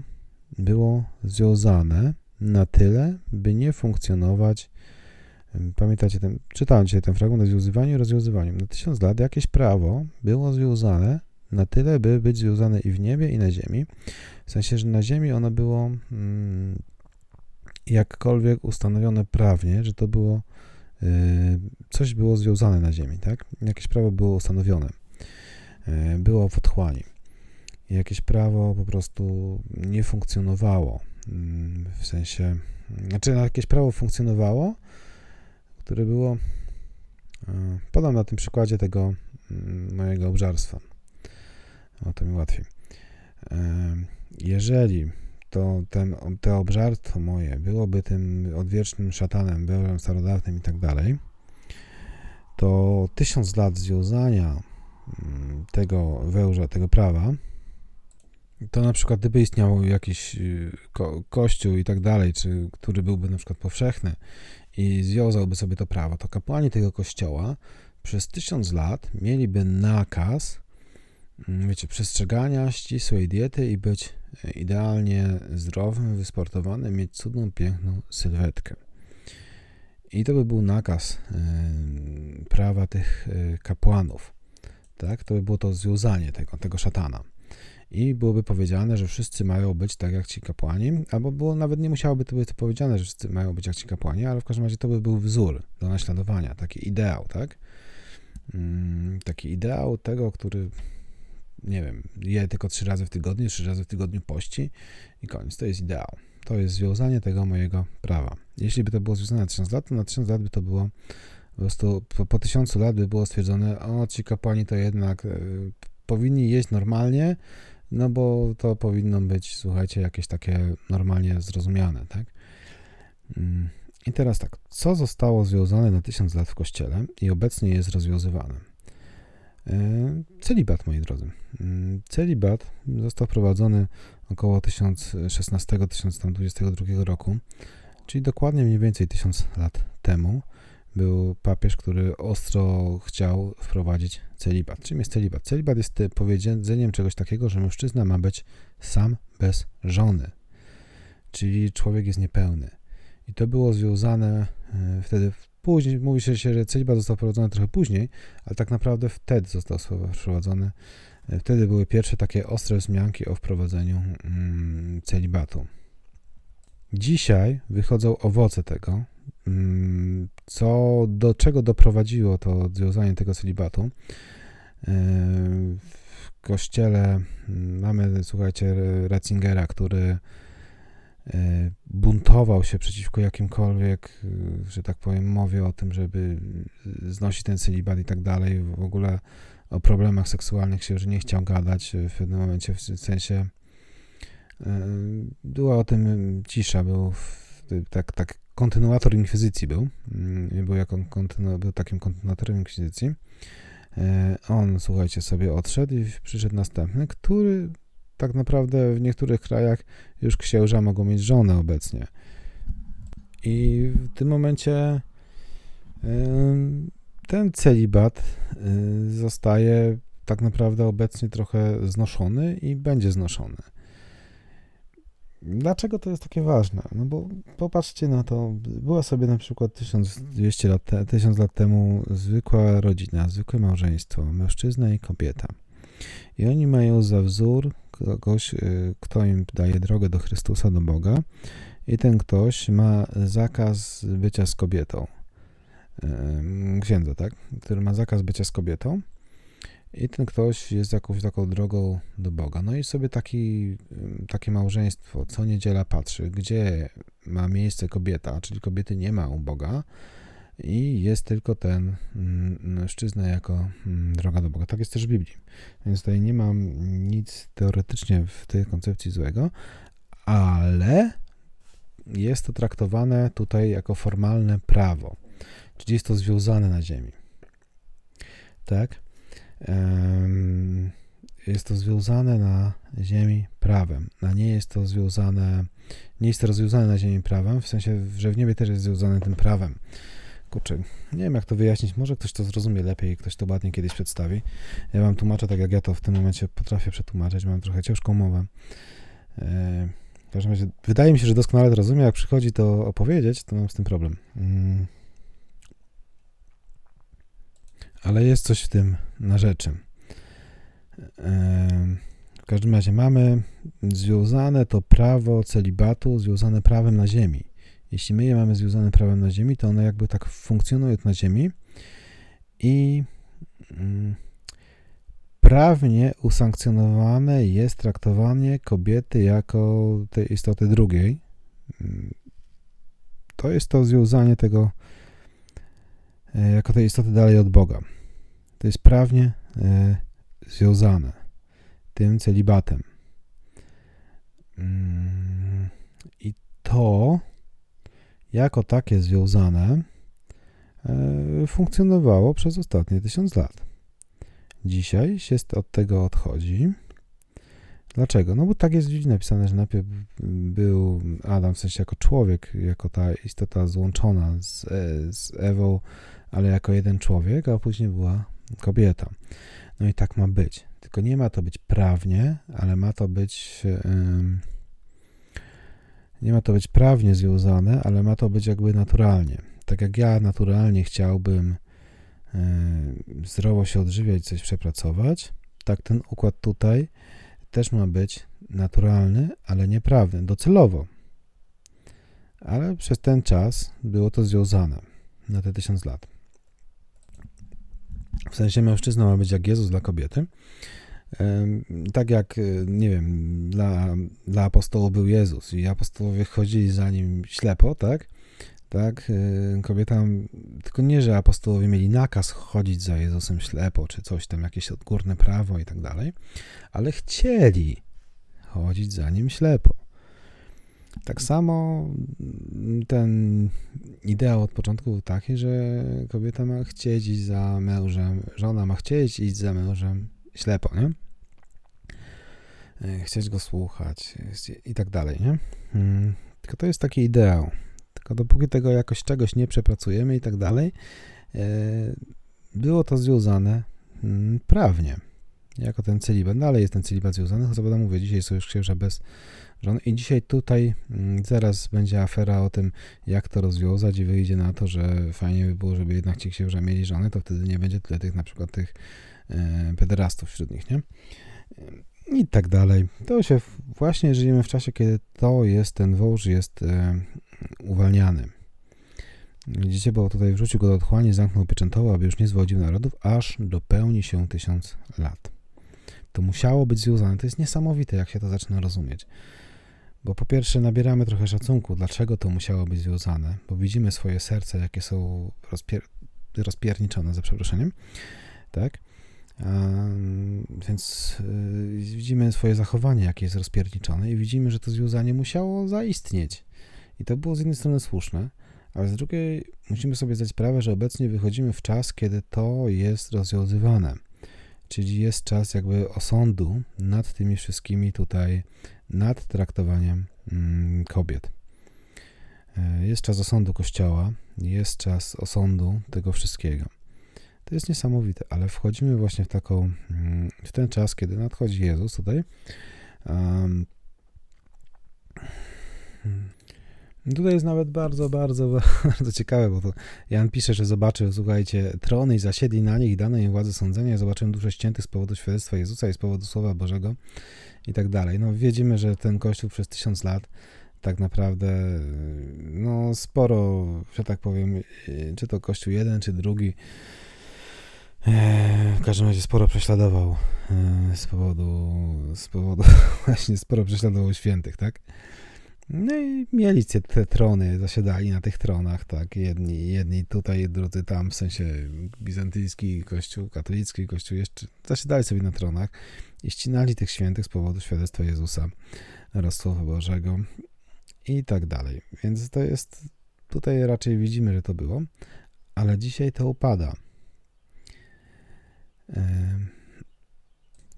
było związane na tyle, by nie funkcjonować. Mm, pamiętacie, ten, czytałem dzisiaj ten fragment o związywaniu i rozwiązywaniu. Na tysiąc lat jakieś prawo było związane na tyle, by być związane i w niebie, i na ziemi. W sensie, że na ziemi ono było jakkolwiek ustanowione prawnie, że to było y, coś było związane na ziemi, tak? Jakieś prawo było ustanowione. Y, było w otchłani. Jakieś prawo po prostu nie funkcjonowało. Mm, w sensie, znaczy jakieś prawo funkcjonowało, które było. Y, podam na tym przykładzie tego mm, mojego obżarstwa. O to mi łatwiej. Jeżeli to ten, te obżarstwo moje byłoby tym odwiecznym szatanem, byłem starodawnym i tak dalej, to tysiąc lat związania mm, tego wełża, tego prawa, to na przykład gdyby istniał jakiś y, ko kościół i tak dalej, czy który byłby na przykład powszechny i związałby sobie to prawo, to kapłani tego kościoła przez tysiąc lat mieliby nakaz, wiecie, przestrzegania ścisłej diety i być idealnie zdrowym, wysportowanym, mieć cudną, piękną sylwetkę. I to by był nakaz prawa tych e, kapłanów. Tak? To by było to związanie tego, tego szatana. I byłoby powiedziane, że wszyscy mają być tak jak ci kapłani, albo było, nawet nie musiałoby to być powiedziane, że wszyscy mają być jak ci kapłani, ale w każdym razie to by był wzór do naśladowania, taki ideał, tak? Mm, taki ideał tego, który nie wiem, je tylko trzy razy w tygodniu, trzy razy w tygodniu pości i koniec. To jest ideał. To jest związanie tego mojego prawa. Jeśli by to było związane na tysiąc lat, to na tysiąc lat by to było po prostu po, po tysiącu lat by było stwierdzone, o ci kapłani to jednak y, powinni jeść normalnie, no bo to powinno być, słuchajcie, jakieś takie normalnie zrozumiane, tak? Mm, I teraz tak, co zostało związane na tysiąc lat w Kościele i obecnie jest rozwiązywane? E, celibat, moi drodzy. Mm, celibat został wprowadzony około 1016-1022 roku, czyli dokładnie mniej więcej 1000 lat temu. Był papież, który ostro chciał wprowadzić celibat. Czym jest celibat? Celibat jest powiedzeniem czegoś takiego, że mężczyzna ma być sam bez żony, czyli człowiek jest niepełny. I to było związane e, wtedy Później mówi się, że celibat został wprowadzony trochę później, ale tak naprawdę wtedy został wprowadzony. E, wtedy były pierwsze takie ostre wzmianki o wprowadzeniu mm, celibatu. Dzisiaj wychodzą owoce tego, mm, co, do czego doprowadziło to odwiązanie tego celibatu. E, w kościele mm, mamy, słuchajcie, Ratzingera, który buntował się przeciwko jakimkolwiek, e, że tak powiem, mowie o tym, żeby znosić ten celibat i tak dalej. W ogóle o problemach seksualnych księży nie chciał gadać w pewnym momencie, w sensie była o tym cisza, był tak, tak kontynuator inkwizycji był, mm, był, jako kontynu, był takim kontynuatorem inkwizycji. On, słuchajcie, sobie odszedł i przyszedł następny, który tak naprawdę w niektórych krajach już księża mogą mieć żonę obecnie. I w tym momencie ten celibat y, zostaje tak naprawdę obecnie trochę znoszony i będzie znoszony. Dlaczego to jest takie ważne? No bo popatrzcie na to, była sobie na przykład 1200 lat, 1000 lat temu zwykła rodzina, zwykłe małżeństwo, mężczyzna i kobieta. I oni mają za wzór kogoś, y, kto im daje drogę do Chrystusa, do Boga, i ten ktoś ma zakaz bycia z kobietą. Księdza, tak? Który ma zakaz bycia z kobietą. I ten ktoś jest jakąś taką drogą do Boga. No i sobie taki, takie małżeństwo co niedziela patrzy, gdzie ma miejsce kobieta, czyli kobiety nie ma u Boga i jest tylko ten mm, mężczyzna jako mm, droga do Boga. Tak jest też w Biblii. Więc tutaj nie mam nic teoretycznie w tej koncepcji złego, ale jest to traktowane tutaj jako formalne prawo, czyli jest to związane na ziemi. Tak? Jest to związane na ziemi prawem, a nie jest to związane, nie jest to rozwiązane na ziemi prawem, w sensie, że w niebie też jest związane tym prawem. Kurczę, nie wiem jak to wyjaśnić, może ktoś to zrozumie lepiej, ktoś to ładnie kiedyś przedstawi. Ja wam tłumaczę tak, jak ja to w tym momencie potrafię przetłumaczyć, mam trochę ciężką mowę. E, w każdym razie, wydaje mi się, że doskonale to rozumiem, jak przychodzi to opowiedzieć, to mam z tym problem. Mm. Ale jest coś w tym na rzeczy. E, w każdym razie mamy związane to prawo celibatu, związane prawem na ziemi. Jeśli my je mamy związane prawem na Ziemi, to one jakby tak funkcjonują na Ziemi i mm, prawnie usankcjonowane jest traktowanie kobiety jako tej istoty drugiej. Mm, to jest to związanie tego e, jako tej istoty dalej od Boga. To jest prawnie e, związane tym celibatem. Mm, I to jako takie związane e, funkcjonowało przez ostatnie tysiąc lat. Dzisiaj się od tego odchodzi. Dlaczego? No bo tak jest w napisane, że najpierw był Adam w sensie jako człowiek, jako ta istota złączona z, e, z Ewą, ale jako jeden człowiek, a później była kobieta. No i tak ma być. Tylko nie ma to być prawnie, ale ma to być. Yy, nie ma to być prawnie związane, ale ma to być jakby naturalnie. Tak jak ja naturalnie chciałbym e, zdrowo się odżywiać, coś przepracować, tak ten układ tutaj też ma być naturalny, ale nieprawny, docelowo. Ale przez ten czas było to związane na te tysiąc lat. W sensie mężczyzna ma być jak Jezus dla kobiety, tak jak, y, nie wiem, dla, dla apostołów był Jezus i apostołowie chodzili za nim ślepo, tak? Tak, y, kobietom, tylko nie, że apostołowie mieli nakaz chodzić za Jezusem ślepo, czy coś tam, jakieś odgórne prawo i tak dalej, ale chcieli chodzić za nim ślepo. Tak samo ten ideał od początku był taki, że kobieta ma chcieć iść za mężem, żona ma chcieć iść za mężem ślepo, nie? E, chcieć go słuchać i tak dalej, nie? Hmm, tylko to jest taki ideał. Tylko dopóki tego jakoś czegoś nie przepracujemy i tak dalej, e, było to związane hmm, prawnie. Jako ten celibat. Dalej jest ten celibat związany, co będę mówię, dzisiaj są już księża bez żony i dzisiaj tutaj hmm, zaraz będzie afera o tym, jak to rozwiązać i wyjdzie na to, że fajnie by było, żeby jednak ci księża mieli żony, to wtedy nie będzie tyle tych na przykład tych pederastów wśród nich, nie? i tak dalej. To się właśnie żyjemy w czasie, kiedy to jest, ten wąż jest e, uwalniany. Widzicie, bo tutaj wrzucił go do otchłani, zamknął pieczętowo, aby już nie zwodził narodów, aż dopełni się tysiąc lat. To musiało być związane. To jest niesamowite, jak się to zaczyna rozumieć. Bo po pierwsze nabieramy trochę szacunku, dlaczego to musiało być związane, bo widzimy swoje serce, jakie są rozpier rozpierniczone, za przeproszeniem, tak? Więc y, widzimy swoje zachowanie, jakie jest rozpierniczone, i widzimy, że to związanie musiało zaistnieć. I to było z jednej strony słuszne, ale z drugiej musimy sobie zdać sprawę, że obecnie wychodzimy w czas, kiedy to jest rozwiązywane. Czyli jest czas jakby osądu nad tymi wszystkimi tutaj, nad traktowaniem mm, kobiet. E, jest czas osądu Kościoła, jest czas osądu tego wszystkiego. To jest niesamowite, ale wchodzimy właśnie w taką, mm, w ten czas, kiedy nadchodzi Jezus tutaj. Um, tutaj jest nawet bardzo, bardzo, bardzo ciekawe, bo to Jan pisze, że zobaczył, słuchajcie, trony i zasiedli na nich i dane im władzę sądzenia. Zobaczyłem dużo ściętych z powodu świadectwa Jezusa i z powodu Słowa Bożego i tak dalej. No widzimy, że ten Kościół przez tysiąc lat tak naprawdę no sporo, że tak powiem, czy to Kościół jeden, czy drugi, w każdym razie sporo prześladował z powodu, z powodu właśnie sporo prześladował świętych, tak? No i mieli te, te trony, zasiadali na tych tronach, tak? Jedni, jedni tutaj, drudzy tam, w sensie bizantyjski kościół, katolicki kościół jeszcze zasiadali sobie na tronach i ścinali tych świętych z powodu świadectwa Jezusa oraz Słowa Bożego i tak dalej. Więc to jest, tutaj raczej widzimy, że to było, ale dzisiaj to upada.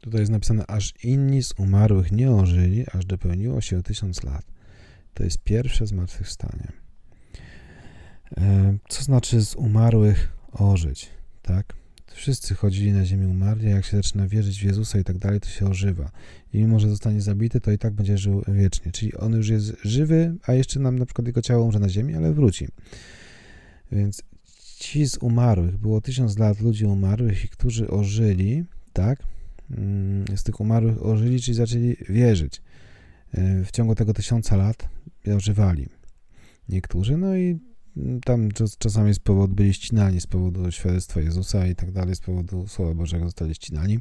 Tutaj jest napisane, aż inni z umarłych nie ożyli, aż dopełniło się tysiąc lat. To jest pierwsze zmartwychwstanie. Co znaczy z umarłych ożyć, tak? Wszyscy chodzili na ziemię umarli, jak się zaczyna wierzyć w Jezusa i tak dalej, to się ożywa. I mimo, że zostanie zabity, to i tak będzie żył wiecznie. Czyli on już jest żywy, a jeszcze nam na przykład jego ciało umrze na ziemi, ale wróci. Więc ci z umarłych, było tysiąc lat ludzi umarłych i którzy ożyli, tak? Mm, z tych umarłych ożyli, czyli zaczęli wierzyć. E, w ciągu tego tysiąca lat ożywali niektórzy, no i tam czasami z powodu byli ścinani z powodu świadectwa Jezusa i tak dalej, z powodu Słowa Bożego zostali ścinani.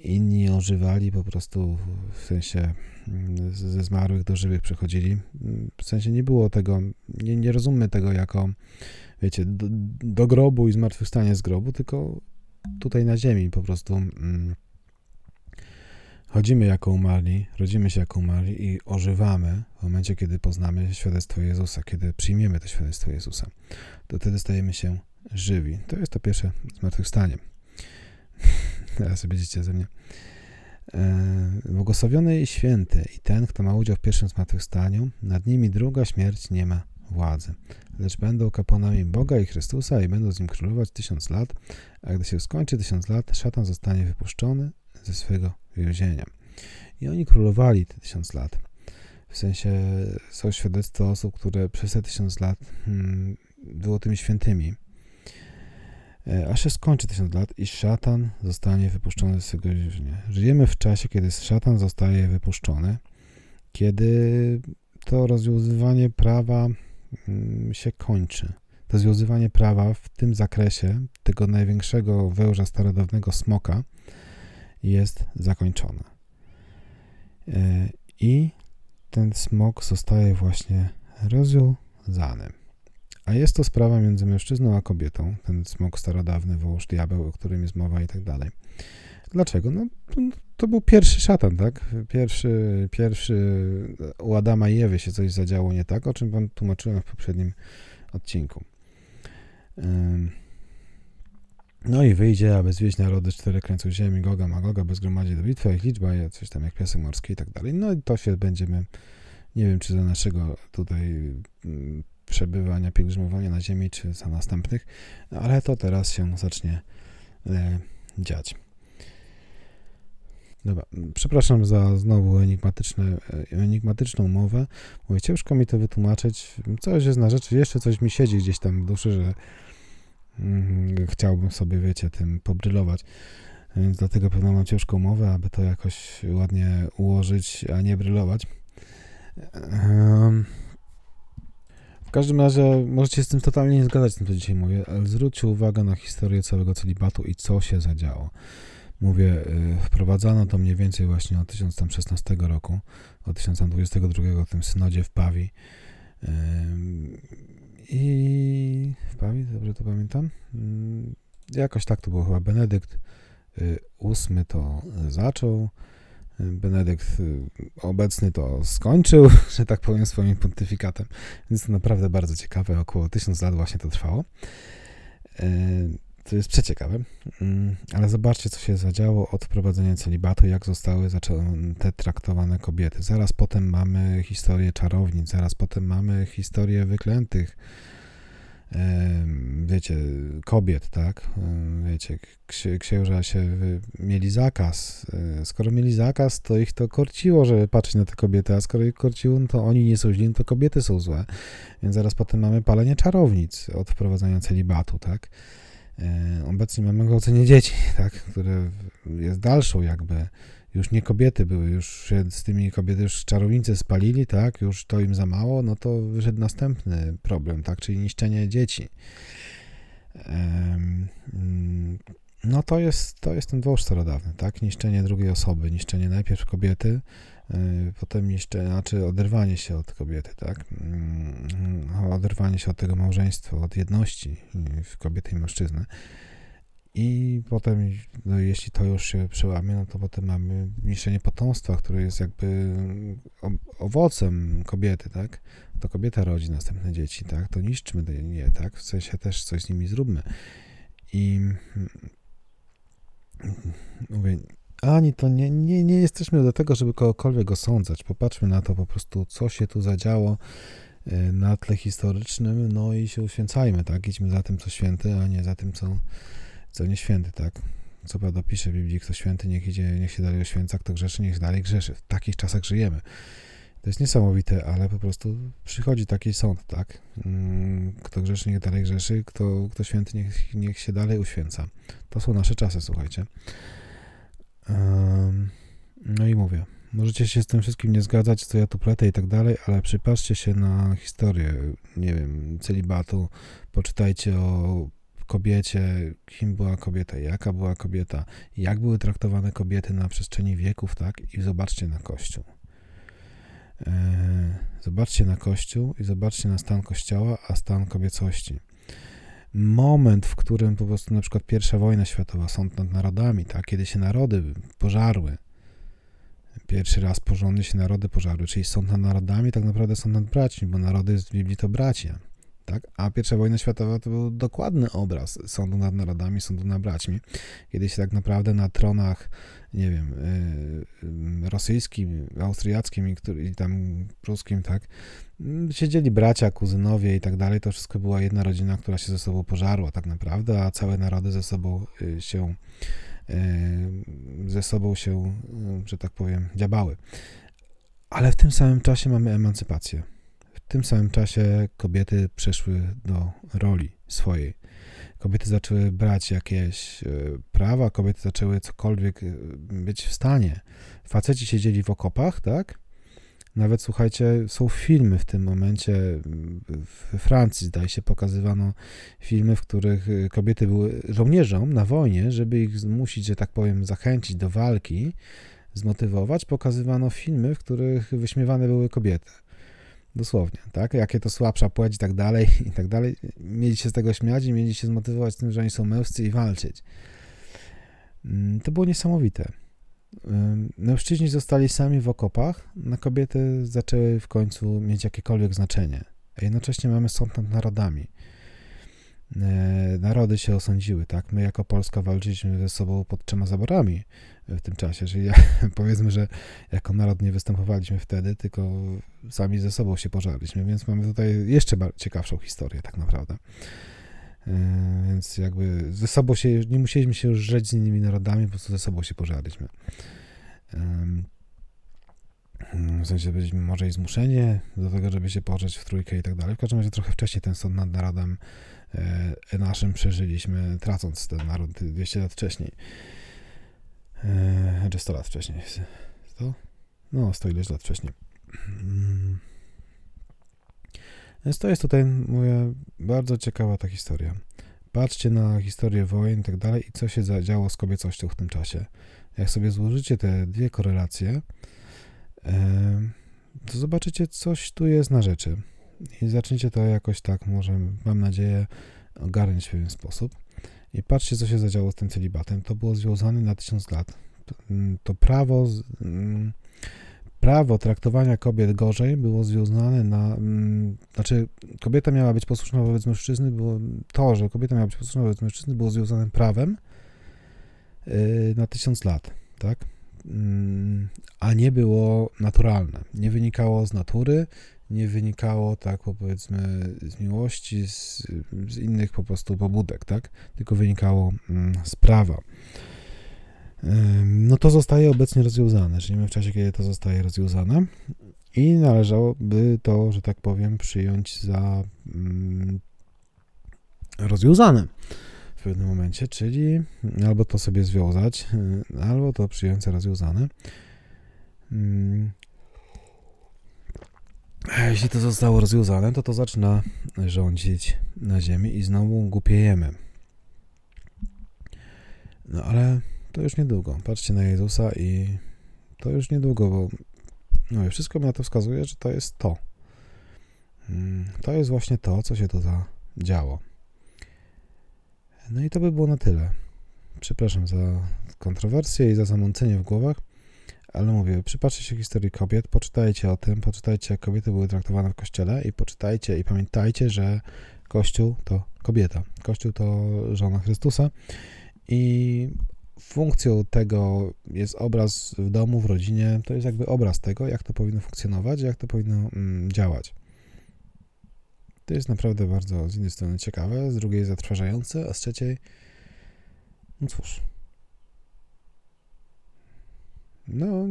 Inni ożywali po prostu w sensie mm, ze zmarłych do żywych przechodzili. W sensie nie było tego, nie, nie rozummy tego jako, wiecie, do, do grobu i zmartwychwstanie z grobu, tylko tutaj na ziemi po prostu. Mm, Chodzimy jako umarli, rodzimy się jako umarli i ożywamy w momencie, kiedy poznamy świadectwo Jezusa, kiedy przyjmiemy to świadectwo Jezusa. To wtedy stajemy się żywi. To jest to pierwsze zmartwychwstanie. Teraz widzicie ze mnie. E, błogosławiony i święty i ten, kto ma udział w pierwszym zmartwychwstaniu, nad nimi druga śmierć nie ma władzy, lecz będą kapłanami Boga i Chrystusa i będą z nim królować tysiąc lat, a gdy się skończy tysiąc lat, szatan zostanie wypuszczony ze swego więzienia. I oni królowali te tysiąc lat. W sensie są świadectwa osób, które przez te tysiąc lat hmm, było tymi świętymi. E, aż się skończy tysiąc lat i szatan zostanie wypuszczony z swego więzienia. Żyjemy w czasie, kiedy szatan zostaje wypuszczony, kiedy to rozwiązywanie prawa się kończy. To związywanie prawa w tym zakresie, tego największego wełża starodawnego smoka, jest zakończona. E, I ten smok zostaje właśnie rozwiązany. A jest to sprawa między mężczyzną a kobietą, ten smok starodawny, wąż, diabeł, o którym jest mowa i tak dalej. Dlaczego? No, to był pierwszy szatan, tak? Pierwszy, pierwszy u Adama i Ewy się coś zadziało nie tak, o czym wam tłumaczyłem w poprzednim odcinku. No i wyjdzie, aby zwieść narody cztery krańców ziemi, Goga, Magoga, bez gromadzi do bitwy, ich liczba, coś tam jak piasek morski i tak dalej. No i to się będziemy, nie wiem, czy za naszego tutaj mm, przebywania, pielgrzymowania na ziemi, czy za następnych, ale to teraz się zacznie e, dziać. Dobra, przepraszam za znowu enigmatyczne, e, enigmatyczną mowę. Mówię, ciężko mi to wytłumaczyć. Coś jest na rzeczy, jeszcze coś mi siedzi gdzieś tam w duszy, że Mhm, chciałbym sobie, wiecie, tym pobrylować. Więc dlatego pewno mam ciężką mowę, aby to jakoś ładnie ułożyć, a nie brylować. W każdym razie możecie z tym totalnie nie zgadzać, z tym co dzisiaj mówię, ale zwróćcie uwagę na historię całego celibatu i co się zadziało. Mówię, y, wprowadzano to mniej więcej właśnie od 1016 roku, od 1022 w tym synodzie w Pawi i w Pawi, dobrze to pamiętam. Jakoś tak to było chyba Benedykt VIII to zaczął, Benedykt obecny to skończył, że tak powiem, swoim pontyfikatem. Więc naprawdę bardzo ciekawe, około tysiąc lat właśnie to trwało. To jest przeciekawe, mm, ale zobaczcie, co się zadziało od wprowadzenia celibatu, jak zostały te traktowane kobiety. Zaraz potem mamy historię czarownic, zaraz potem mamy historię wyklętych, wiecie, kobiet, tak? Wiecie, księża się mieli zakaz. E, skoro mieli zakaz, to ich to korciło, żeby patrzeć na te kobiety, a skoro ich korciło, no to oni nie są źli, no to kobiety są złe. Więc zaraz potem mamy palenie czarownic od wprowadzania celibatu, tak? E, obecnie mamy gwałcenie dzieci, tak, które jest dalszą jakby, już nie kobiety były, już się z tymi kobiety już czarownicy spalili, tak, już to im za mało, no to wyszedł następny problem, tak, czyli niszczenie dzieci. No to jest, to jest ten dwoż starodawny, tak, niszczenie drugiej osoby, niszczenie najpierw kobiety, potem niszczenie, znaczy oderwanie się od kobiety, tak? Mm, oderwanie się od tego małżeństwa, od jedności y, kobiety i mężczyzny. I potem, no jeśli to już się przełamie, no to potem mamy niszczenie potomstwa, które jest jakby owocem kobiety, tak? To kobieta rodzi następne dzieci, tak? To niszczmy je, tak? W sensie też coś z nimi zróbmy. I mm, mówię, ani to nie, nie, nie jesteśmy do tego, żeby kogokolwiek osądzać. Popatrzmy na to po prostu, co się tu zadziało e, na tle historycznym, no i się uświęcajmy, tak? Idźmy za tym, co święty, a nie za tym, co, co nie święty, tak? Co prawda pisze w Biblii, kto święty, niech idzie, niech się dalej oświęca, kto grzeszy, niech dalej grzeszy. W takich czasach żyjemy. To jest niesamowite, ale po prostu przychodzi taki sąd, tak? Mm, kto grzeszy, niech dalej grzeszy, kto, kto święty, niech, niech się dalej uświęca. To są nasze czasy, słuchajcie. No i mówię, możecie się z tym wszystkim nie zgadzać, co ja tu pletę i tak dalej, ale przypatrzcie się na historię, nie wiem, celibatu, poczytajcie o kobiecie, kim była kobieta, jaka była kobieta, jak były traktowane kobiety na przestrzeni wieków, tak? I zobaczcie na Kościół. E, zobaczcie na Kościół i zobaczcie na stan Kościoła, a stan kobiecości moment, w którym po prostu na przykład pierwsza wojna światowa, sąd nad narodami, tak, kiedy się narody pożarły, pierwszy raz porządnie się narody pożarły, czyli sąd nad narodami, tak naprawdę sąd nad braćmi, bo narody w Biblii to bracia, tak, a pierwsza wojna światowa to był dokładny obraz sądu nad narodami, sądu nad braćmi, kiedy się tak naprawdę na tronach, nie wiem, yy, rosyjskim, austriackim i, który, i tam pruskim, tak, Mm, siedzieli bracia, kuzynowie i tak dalej. To wszystko była jedna rodzina, która się ze sobą pożarła tak naprawdę, a całe narody ze sobą y, się y, ze sobą się, y, że tak powiem, dziabały. Ale w tym samym czasie mamy emancypację. W tym samym czasie kobiety przeszły do roli swojej. Kobiety zaczęły brać jakieś prawa, kobiety zaczęły cokolwiek być w stanie. Faceci siedzieli w okopach, tak? Nawet słuchajcie, są filmy w tym momencie. We Francji, zdaje się, pokazywano filmy, w których y, kobiety były żołnierzom na wojnie, żeby ich zmusić, że tak powiem, zachęcić do walki, zmotywować. Pokazywano filmy, w których wyśmiewane były kobiety. Dosłownie, tak? Jakie to słabsza płeć i tak dalej, i tak dalej. Mieli się z tego śmiać i mieli się zmotywować tym, że oni są męscy i walczyć. Mm, to było niesamowite. Mężczyźni zostali sami w okopach, na kobiety zaczęły w końcu mieć jakiekolwiek znaczenie. A jednocześnie mamy sąd nad narodami. E, narody się osądziły, tak? My jako Polska walczyliśmy ze sobą pod trzema zaborami w tym czasie, czyli ja, powiedzmy, że jako naród nie występowaliśmy wtedy, tylko sami ze sobą się pożarliśmy, więc mamy tutaj jeszcze ciekawszą historię tak naprawdę. E, więc jakby ze sobą się, nie musieliśmy się już rzeć z innymi narodami, po prostu ze sobą się pożarliśmy. W sensie byliśmy może i zmuszeni do tego, żeby się pożreć w trójkę i tak dalej. W każdym razie trochę wcześniej ten sąd nad narodem e, naszym przeżyliśmy, tracąc ten naród 200 lat wcześniej. E, czy 100 lat wcześniej. 100? No, 100 ileś lat wcześniej. Mm. Więc to jest tutaj, mówię, bardzo ciekawa ta historia. Patrzcie na historię wojen i tak dalej i co się zadziało z kobiecością w tym czasie. Jak sobie złożycie te dwie korelacje, to zobaczycie, coś tu jest na rzeczy. I zaczniecie to jakoś tak, może, mam nadzieję, ogarniać w pewien sposób. I patrzcie, co się zadziało z tym celibatem. To było związane na tysiąc lat. To, mm, prawo, mm, prawo traktowania kobiet gorzej było związane na. Mm, znaczy, kobieta miała być posłuszna wobec mężczyzny, było to, że kobieta miała być posłuszna wobec mężczyzny, było związane prawem yy, na tysiąc lat, tak? A nie było naturalne. Nie wynikało z natury, nie wynikało, tak powiedzmy, z miłości, z, z innych po prostu pobudek, tak? Tylko wynikało z prawa. No to zostaje obecnie rozwiązane. Żyjemy w czasie, kiedy to zostaje rozwiązane i należałoby to, że tak powiem, przyjąć za mm, rozwiązane w pewnym momencie, czyli albo to sobie związać, albo to przyjąć za rozwiązane. Jeśli to zostało rozwiązane, to to zaczyna rządzić na ziemi i znowu głupiejemy. No ale to już niedługo. Patrzcie na Jezusa i to już niedługo, bo no wszystko mi na to wskazuje, że to jest to. Mm, to jest właśnie to, co się tu działo. No i to by było na tyle. Przepraszam za kontrowersje i za zamącenie w głowach, ale mówię, przypatrzcie się historii kobiet, poczytajcie o tym, poczytajcie, jak kobiety były traktowane w kościele i poczytajcie i pamiętajcie, że Kościół to kobieta. Kościół to żona Chrystusa i funkcją tego jest obraz w domu, w rodzinie. To jest jakby obraz tego, jak to powinno funkcjonować, jak to powinno mm, działać. To jest naprawdę bardzo z jednej strony ciekawe, z drugiej zatrważające, a z trzeciej, no cóż. No,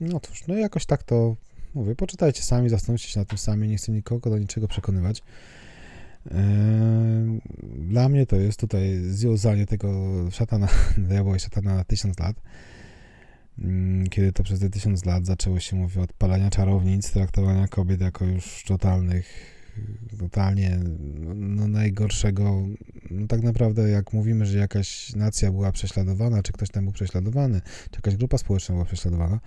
no cóż, no jakoś tak to mówię. Poczytajcie sami, zastanówcie się na tym sami, nie chcę nikogo do niczego przekonywać. Eee, dla mnie to jest tutaj związanie tego szatana, diabła i szatana na tysiąc lat. Mm, kiedy to przez te tysiąc lat zaczęło się mówić odpalania czarownic, traktowania kobiet jako już totalnych, totalnie no, najgorszego. No, tak naprawdę, jak mówimy, że jakaś nacja była prześladowana, czy ktoś tam był prześladowany, czy jakaś grupa społeczna była prześladowana,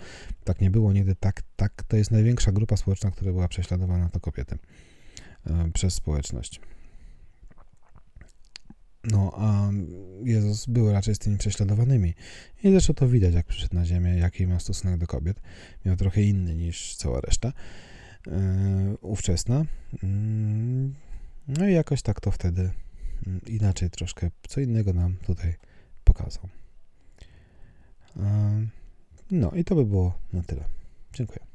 tak nie było nigdy. Tak, tak to jest największa grupa społeczna, która była prześladowana, to kobiety e, przez społeczność. No, a Jezus był raczej z tymi prześladowanymi. I zresztą to widać, jak przyszedł na ziemię, jaki miał stosunek do kobiet. Miał trochę inny niż cała reszta ówczesna. Yy, no i jakoś tak to wtedy yy, inaczej troszkę, co innego nam tutaj pokazał. no i to by było na tyle. Dziękuję.